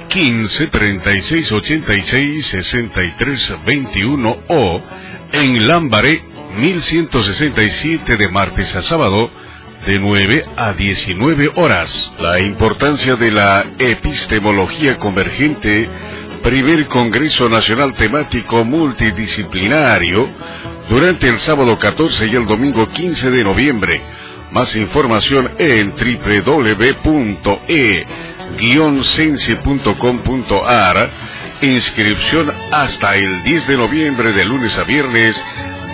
15 36 86 63 21 o en Lambaré 1167 de martes a sábado de 9 a 19 horas. La importancia de la epistemología convergente, primer Congreso Nacional Temático Multidisciplinario, durante el sábado 14 y el domingo 15 de noviembre. Más información en www.e-sense.com.ar. Inscripción hasta el 10 de noviembre de lunes a viernes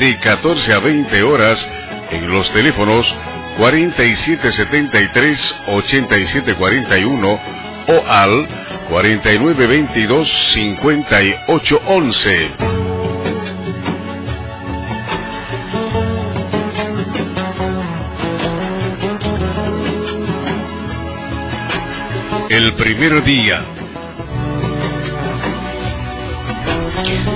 de 14 a 20 horas en los teléfonos 4773-8741 o al 4922-5811. El primer día.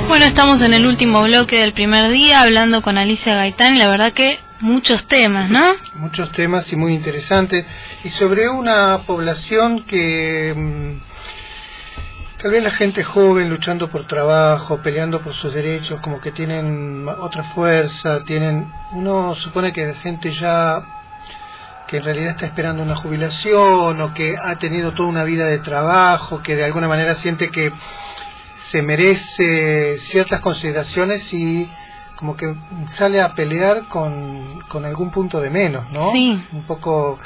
Bueno, estamos en el último bloque del primer día hablando con Alicia Gaitán y la verdad que muchos temas, ¿no? Muchos temas y muy interesantes. Y sobre una población que mm, tal vez la gente joven luchando por trabajo, peleando por sus derechos, como que tienen otra fuerza, tienen, uno supone que la gente ya que en realidad está esperando una jubilación o que ha tenido toda una vida de trabajo, que de alguna manera siente que se merece ciertas consideraciones y como que sale a pelear con, con algún punto de menos, ¿no? Sí. Un poco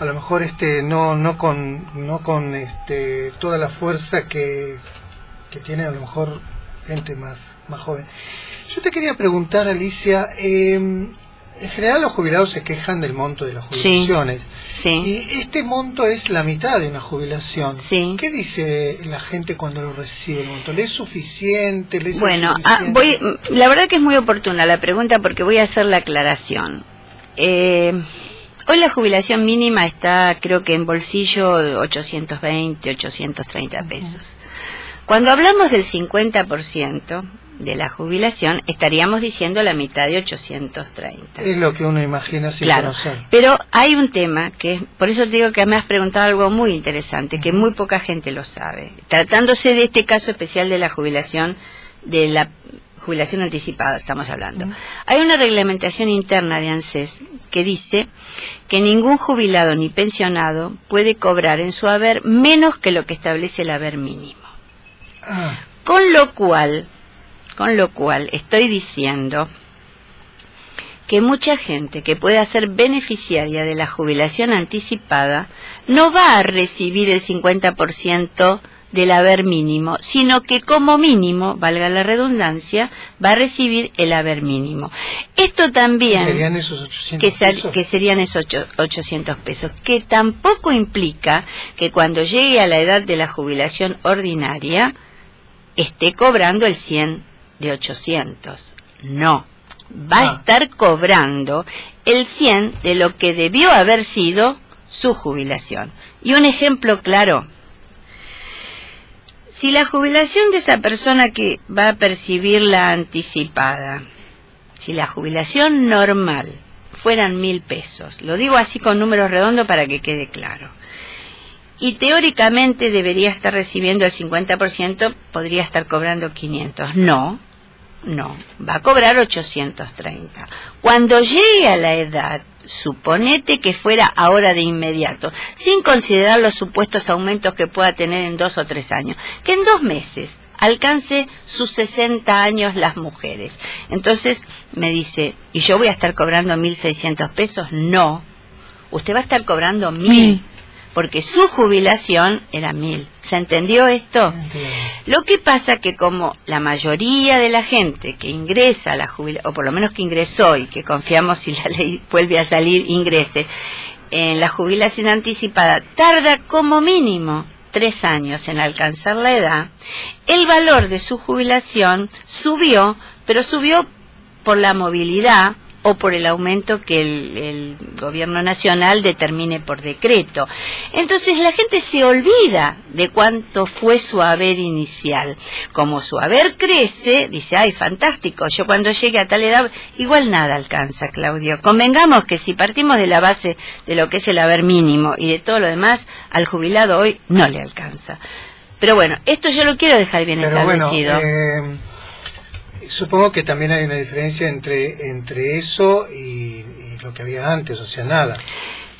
a lo mejor este no no con no con este toda la fuerza que, que tiene a lo mejor gente más más joven. Yo te quería preguntar, Alicia, eh, en general los jubilados se quejan del monto de las jubilaciones. Sí. Y este monto es la mitad de una jubilación. Sí. ¿Qué dice la gente cuando lo recibe el monto? ¿Le es suficiente? ¿Le es Bueno, ah, voy, la verdad que es muy oportuna la pregunta porque voy a hacer la aclaración. Eh, hoy la jubilación mínima está, creo que en bolsillo, 820, 830 pesos. Cuando hablamos del 50% de la jubilación, estaríamos diciendo la mitad de 830. Es lo que uno imagina sin Claro, conocer. pero hay un tema que, por eso te digo que me has preguntado algo muy interesante, que muy poca gente lo sabe. Tratándose de este caso especial de la jubilación, de la jubilación anticipada, estamos hablando. Hay una reglamentación interna de ANSES que dice que ningún jubilado ni pensionado puede cobrar en su haber menos que lo que establece el haber mínimo. Ah, Con lo cual, con lo cual estoy diciendo que mucha gente que pueda ser beneficiaria de la jubilación anticipada no va a recibir el 50% del haber mínimo, sino que como mínimo, valga la redundancia, va a recibir el haber mínimo. Esto también ¿Serían esos 800 que, pesos? que serían esos ocho- 800 pesos, que tampoco implica que cuando llegue a la edad de la jubilación ordinaria esté cobrando el 100 de 800. No, va a Ah. estar cobrando el 100 de lo que debió haber sido su jubilación. Y un ejemplo claro. Si la jubilación de esa persona que va a percibir la anticipada, si la jubilación normal fueran mil pesos, lo digo así con números redondos para que quede claro, y teóricamente debería estar recibiendo el 50%, podría estar cobrando 500. No, no, va a cobrar 830. Cuando llegue a la edad, suponete que fuera ahora de inmediato, sin considerar los supuestos aumentos que pueda tener en dos o tres años, que en dos meses alcance sus 60 años las mujeres. Entonces me dice, ¿y yo voy a estar cobrando 1.600 pesos? No, usted va a estar cobrando mil, Mil. Porque su jubilación era mil. ¿Se entendió esto? Lo que pasa que como la mayoría de la gente que ingresa a la jubilación, o por lo menos que ingresó y que confiamos si la (laughs) ley vuelve a salir, ingrese, en la jubilación anticipada tarda como mínimo tres años en alcanzar la edad, el valor de su jubilación subió, pero subió por la movilidad o por el aumento que el, el gobierno nacional determine por decreto. Entonces la gente se olvida de cuánto fue su haber inicial. Como su haber crece, dice, ay, fantástico, yo cuando llegue a tal edad, igual nada alcanza, Claudio. Convengamos que si partimos de la base de lo que es el haber mínimo y de todo lo demás, al jubilado hoy no le alcanza. Pero bueno, esto yo lo quiero dejar bien Pero bueno, establecido. eh, supongo que también hay una diferencia entre, entre eso y, y lo que había antes, o sea, nada.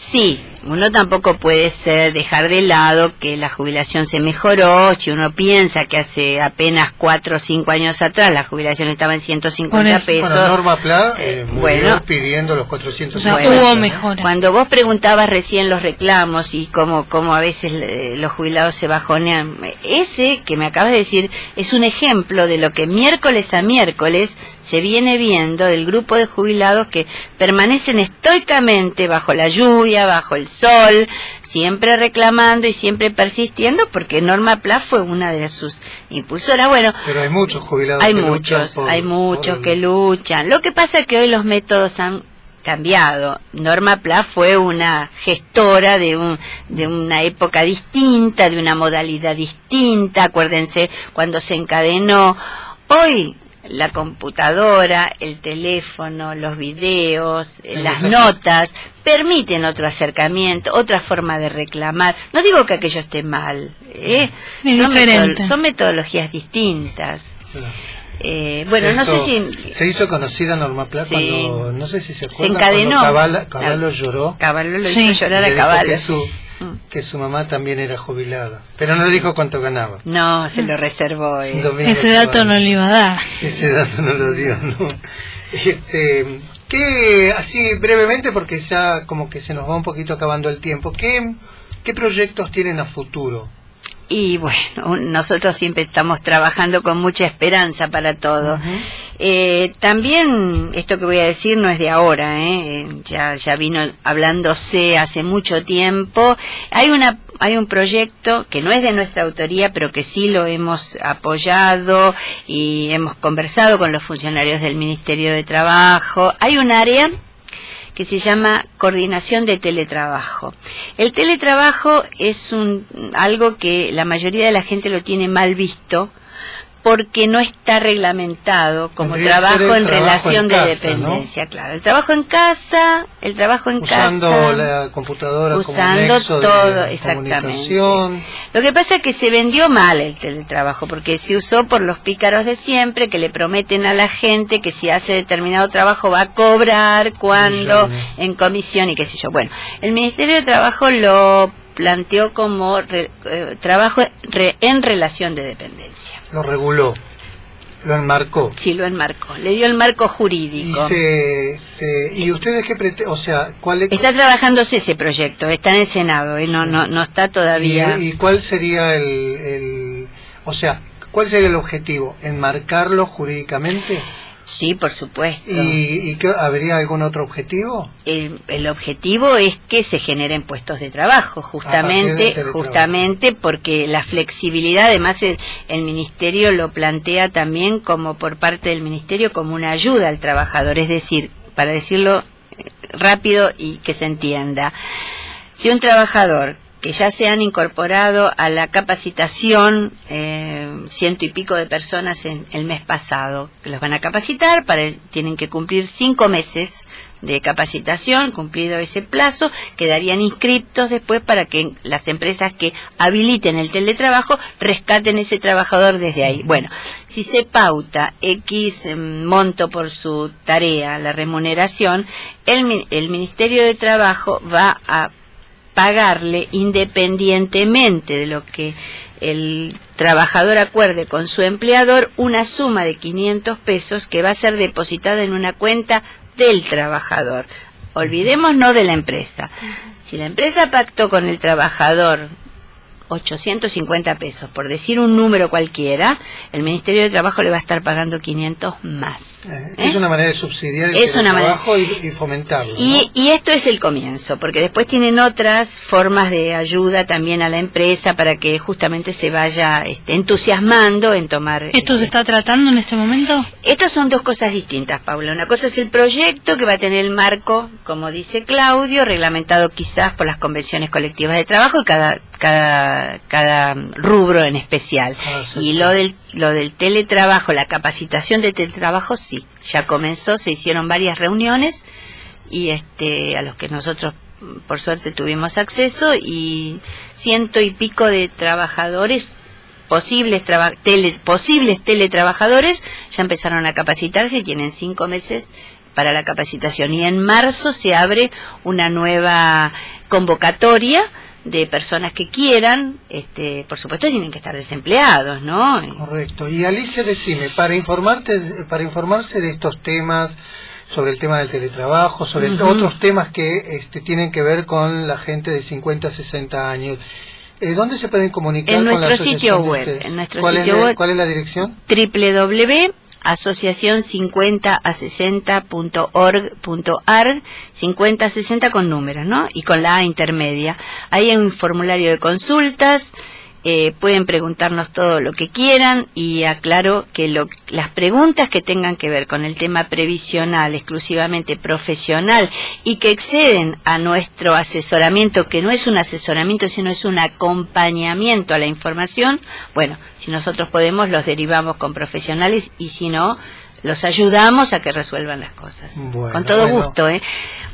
Sí, uno tampoco puede ser dejar de lado que la jubilación se mejoró. Si uno piensa que hace apenas cuatro o cinco años atrás la jubilación estaba en 150 Por eso. pesos. Bueno, Norma Pla eh, eh, murió bueno. pidiendo los 400 O sea, Bueno, hubo pesos, ¿no? mejora. Cuando vos preguntabas recién los reclamos y cómo, cómo a veces eh, los jubilados se bajonean, ese que me acabas de decir es un ejemplo de lo que miércoles a miércoles se viene viendo del grupo de jubilados que permanecen estoicamente bajo la lluvia, bajo el sol, siempre reclamando y siempre persistiendo porque Norma Pla fue una de sus impulsoras. Bueno, Pero hay muchos jubilados hay que luchan muchos, por- hay muchos por- que luchan. Lo que pasa es que hoy los métodos han cambiado. Norma Pla fue una gestora de un de una época distinta, de una modalidad distinta. Acuérdense cuando se encadenó. Hoy la computadora, el teléfono, los videos, eh, las notas permiten otro acercamiento, otra forma de reclamar. No digo que aquello esté mal, ¿eh? Es son, metodologías distintas. Claro. Eh, bueno, Se no sé si Se hizo conocida Norma Pla Sí. cuando, no sé si se acuerdan, encadenó. cuando Caballo, Caballo lloró. Caballo lo Sí. hizo llorar a Caballo. Que su, Mm. que su mamá también era jubilada. Pero no dijo cuánto ganaba. No, se lo reservó. eso. Domingo Ese dato no lo iba a dar. Ese dato no lo dio, ¿no? Este, ¿Qué, así brevemente, porque ya como que se nos va un poquito acabando el tiempo, ¿qué, qué proyectos tienen a futuro? Y bueno, nosotros siempre estamos trabajando con mucha esperanza para todo. eh, también esto que voy a decir no es de ahora, ¿eh? ya, ya vino hablándose hace mucho tiempo. Hay una hay un proyecto que no es de nuestra autoría, pero que sí lo hemos apoyado y hemos conversado con los funcionarios del Ministerio de Trabajo. Hay un área que se llama coordinación de teletrabajo. El teletrabajo es un, algo que la mayoría de la gente lo tiene mal visto porque no está reglamentado como trabajo en relación de dependencia, claro. El trabajo en casa, el trabajo en usando casa. Usando la computadora usando todo, exactamente. Lo que pasa es que se vendió mal el teletrabajo, porque se usó por los pícaros de siempre, que le prometen a la gente que si hace determinado trabajo va a cobrar, cuando, en comisión y qué sé yo. Bueno, el Ministerio de Trabajo lo planteó como eh, trabajo en relación de dependencia. Lo reguló, lo enmarcó. Sí, lo enmarcó, le dio el marco jurídico. ¿Y, se, ¿y ustedes qué pretenden? O sea, ¿cuál Está trabajándose ese proyecto, está en el Senado, ¿eh? no, no, no está todavía. ¿Y, cuál sería el, el, O sea, ¿cuál sería el objetivo? ¿Enmarcarlo jurídicamente? Sí, por supuesto. ¿Y, y habría algún otro objetivo? El, objetivo es que se generen puestos de trabajo, justamente, justamente porque la flexibilidad, además el, el, ministerio lo plantea también como por parte del ministerio como una ayuda al trabajador, es decir, para decirlo eh, rápido y que se entienda, si un trabajador que ya se han incorporado a la capacitación eh, ciento y pico de personas en el mes pasado que los van a capacitar para tienen que cumplir cinco meses de capacitación cumplido ese plazo quedarían inscriptos después para que las empresas que habiliten el teletrabajo rescaten ese trabajador desde ahí. Bueno si se pauta x em, monto por su tarea la remuneración el, el ministerio de trabajo va a pagarle independientemente de lo que el trabajador acuerde con su empleador una suma de 500 pesos que va a ser depositada en una cuenta del trabajador. Olvidémonos de la empresa. Si la empresa pactó con el trabajador 850 pesos, por decir un número cualquiera, el Ministerio de Trabajo le va a estar pagando 500 más. Eh, es una manera de subsidiar el trabajo y, fomentarlo. Y, y, esto es el comienzo, porque después tienen otras formas de ayuda también a la empresa para que justamente se vaya este, entusiasmando en tomar... ¿Esto se está tratando en este momento? Estas son dos cosas distintas, Paula. Una cosa es el proyecto que va a tener el marco, como dice Claudio, reglamentado quizás por las convenciones colectivas de trabajo y cada cada, cada rubro en especial. Ah, y lo del, lo del teletrabajo, la capacitación de teletrabajo, sí, ya comenzó, se hicieron varias reuniones y este, a los que nosotros por suerte tuvimos acceso y ciento y pico de trabajadores posibles tele, posibles teletrabajadores ya empezaron a capacitarse y tienen cinco meses para la capacitación. Y en marzo se abre una nueva convocatoria de personas que quieran, este, por supuesto tienen que estar desempleados, ¿no? Correcto. Y Alicia, decime, para informarte, para informarse de estos temas, sobre el tema del teletrabajo, sobre otros temas que este, tienen que ver con la gente de 50 a 60 años. Eh, ¿Dónde se pueden comunicar en nuestro sitio web? En nuestro sitio web. ¿Cuál es la dirección? www asociación 50 a 60.org.ar 50 a 60 con números, ¿no? Y con la A intermedia. Ahí hay un formulario de consultas, eh, pueden preguntarnos todo lo que quieran y aclaro que las preguntas que tengan que ver con el tema previsional, exclusivamente profesional y que exceden a nuestro asesoramiento, que no es un asesoramiento, sino es un acompañamiento a la información, bueno, si nosotros podemos los derivamos con profesionales y si no, los ayudamos a que resuelvan las cosas. Con todo gusto, ¿eh?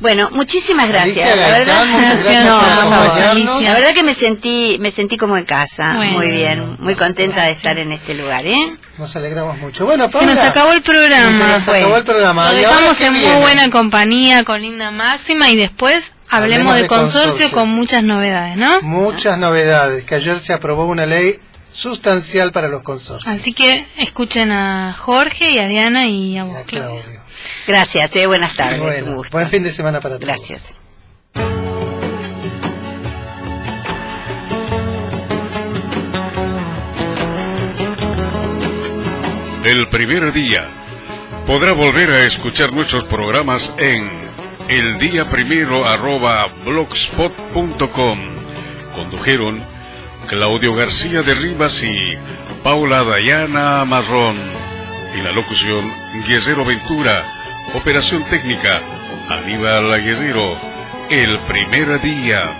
Bueno, muchísimas gracias. la verdad, (laughs) la verdad que me sentí, me sentí como en casa. muy bien, muy contenta de estar en este lugar, ¿eh? Nos alegramos mucho. Bueno, Se nos acabó el programa. Se acabó el programa. Nos dejamos en muy buena compañía con Linda Máxima y después hablemos, de, consorcio, con muchas novedades, ¿no? Muchas novedades. Que ayer se aprobó una ley sustancial para los consorcios. Así que escuchen a Jorge y a Diana y a vos, Claudio. Gracias, eh, buenas tardes. Bueno, un gusto. buen fin de semana para todos. Gracias. El primer día. Podrá volver a escuchar nuestros programas en eldiaprimero.blogspot.com. Condujeron Claudio García de Rivas y Paula Dayana Marrón. Y la locución Guerrero Ventura. Operación técnica Aníbal Guerrero. El primer día.